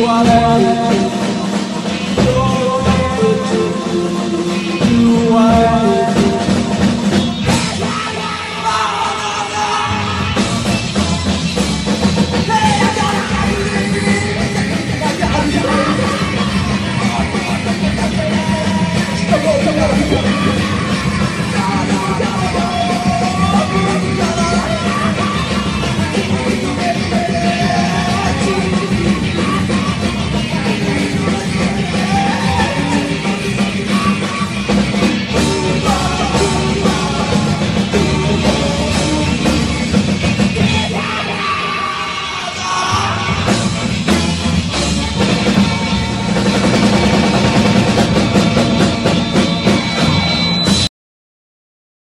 Whatever